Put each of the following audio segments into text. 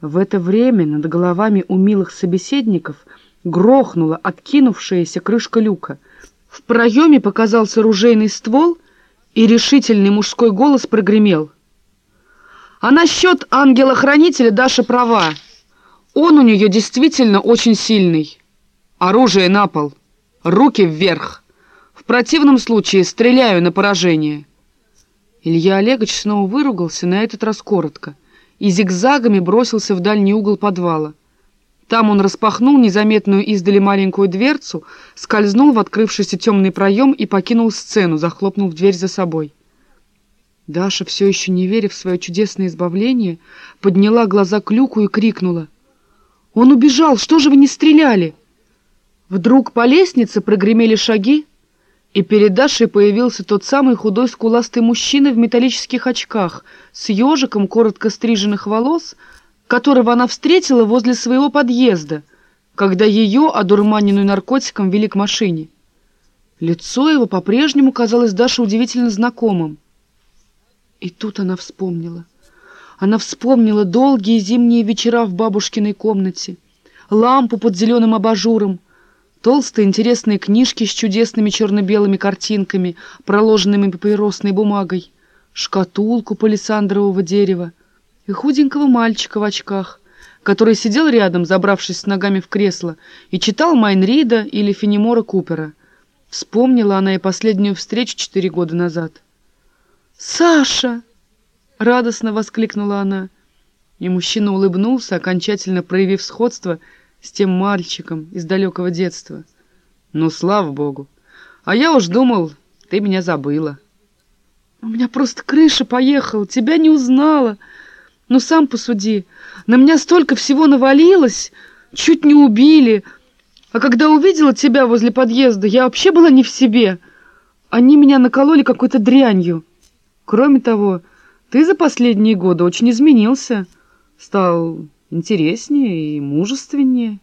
В это время над головами у милых собеседников грохнула откинувшаяся крышка люка. В проеме показался ружейный ствол, и решительный мужской голос прогремел. «А насчет ангела-хранителя Даша права. Он у нее действительно очень сильный. Оружие на пол, руки вверх. В противном случае стреляю на поражение». Илья Олегович снова выругался, на этот раз коротко — и зигзагами бросился в дальний угол подвала. Там он распахнул незаметную издали маленькую дверцу, скользнул в открывшийся темный проем и покинул сцену, захлопнув дверь за собой. Даша, все еще не веря в свое чудесное избавление, подняла глаза к люку и крикнула. «Он убежал! Что же вы не стреляли?» Вдруг по лестнице прогремели шаги, и перед Дашей появился тот самый худой скуластый мужчина в металлических очках с ежиком коротко стриженных волос, которого она встретила возле своего подъезда, когда ее, одурманенную наркотиком, вели к машине. Лицо его по-прежнему казалось Даше удивительно знакомым. И тут она вспомнила. Она вспомнила долгие зимние вечера в бабушкиной комнате, лампу под зеленым абажуром, Толстые интересные книжки с чудесными черно-белыми картинками, проложенными папиросной бумагой, шкатулку палисандрового дерева и худенького мальчика в очках, который сидел рядом, забравшись с ногами в кресло, и читал Майнрида или Фенемора Купера. Вспомнила она и последнюю встречу четыре года назад. «Саша!» — радостно воскликнула она. И мужчина улыбнулся, окончательно проявив сходство — с тем мальчиком из далекого детства. Ну, слава богу. А я уж думал, ты меня забыла. У меня просто крыша поехала, тебя не узнала. Ну, сам посуди, на меня столько всего навалилось, чуть не убили. А когда увидела тебя возле подъезда, я вообще была не в себе. Они меня накололи какой-то дрянью. Кроме того, ты за последние годы очень изменился. Стал интереснее и мужественнее.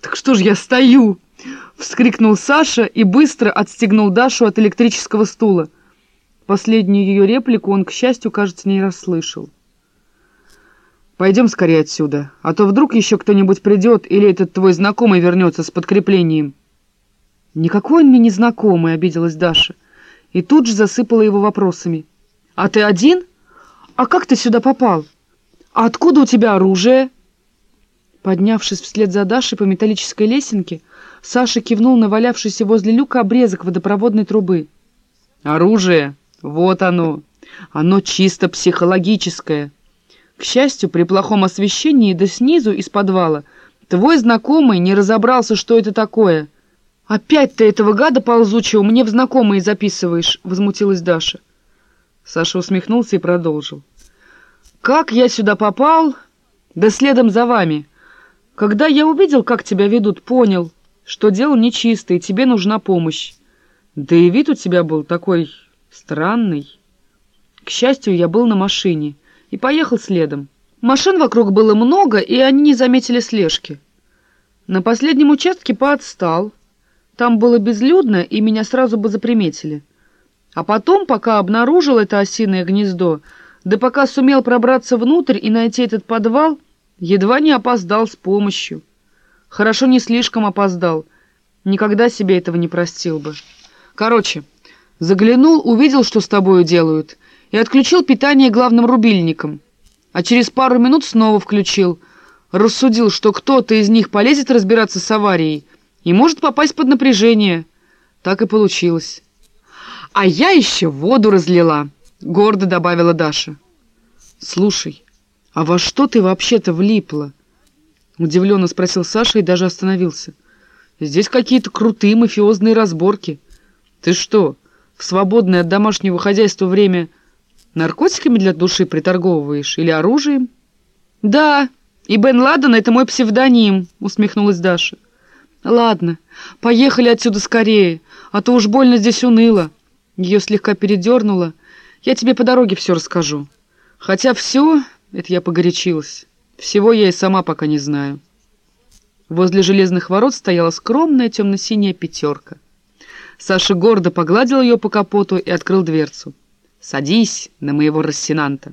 «Так что ж я стою?» — вскрикнул Саша и быстро отстегнул Дашу от электрического стула. Последнюю ее реплику он, к счастью, кажется, не расслышал. «Пойдем скорее отсюда, а то вдруг еще кто-нибудь придет или этот твой знакомый вернется с подкреплением». «Никакой он мне не знакомый», — обиделась Даша, и тут же засыпала его вопросами. «А ты один? А как ты сюда попал?» «А откуда у тебя оружие?» Поднявшись вслед за Дашей по металлической лесенке, Саша кивнул на валявшийся возле люка обрезок водопроводной трубы. «Оружие! Вот оно! Оно чисто психологическое. К счастью, при плохом освещении да снизу, из подвала, твой знакомый не разобрался, что это такое. Опять ты этого гада ползучего мне в знакомые записываешь!» — возмутилась Даша. Саша усмехнулся и продолжил. «Как я сюда попал? Да следом за вами. Когда я увидел, как тебя ведут, понял, что дело нечисто, и тебе нужна помощь. Да и вид у тебя был такой странный. К счастью, я был на машине и поехал следом. Машин вокруг было много, и они не заметили слежки. На последнем участке поотстал. Там было безлюдно, и меня сразу бы заприметили. А потом, пока обнаружил это осиное гнездо, да пока сумел пробраться внутрь и найти этот подвал, едва не опоздал с помощью. Хорошо не слишком опоздал. Никогда себе этого не простил бы. Короче, заглянул, увидел, что с тобою делают, и отключил питание главным рубильником. А через пару минут снова включил. Рассудил, что кто-то из них полезет разбираться с аварией и может попасть под напряжение. Так и получилось. А я еще воду разлила. — гордо добавила Даша. «Слушай, а во что ты вообще-то влипла?» Удивленно спросил Саша и даже остановился. «Здесь какие-то крутые мафиозные разборки. Ты что, в свободное от домашнего хозяйства время наркотиками для души приторговываешь или оружием?» «Да, и Бен Ладен — это мой псевдоним», — усмехнулась Даша. «Ладно, поехали отсюда скорее, а то уж больно здесь уныло». Ее слегка передернуло, — я тебе по дороге все расскажу. Хотя все, это я погорячилась, всего я и сама пока не знаю. Возле железных ворот стояла скромная темно-синяя пятерка. Саша гордо погладил ее по капоту и открыл дверцу. «Садись на моего рассенанта».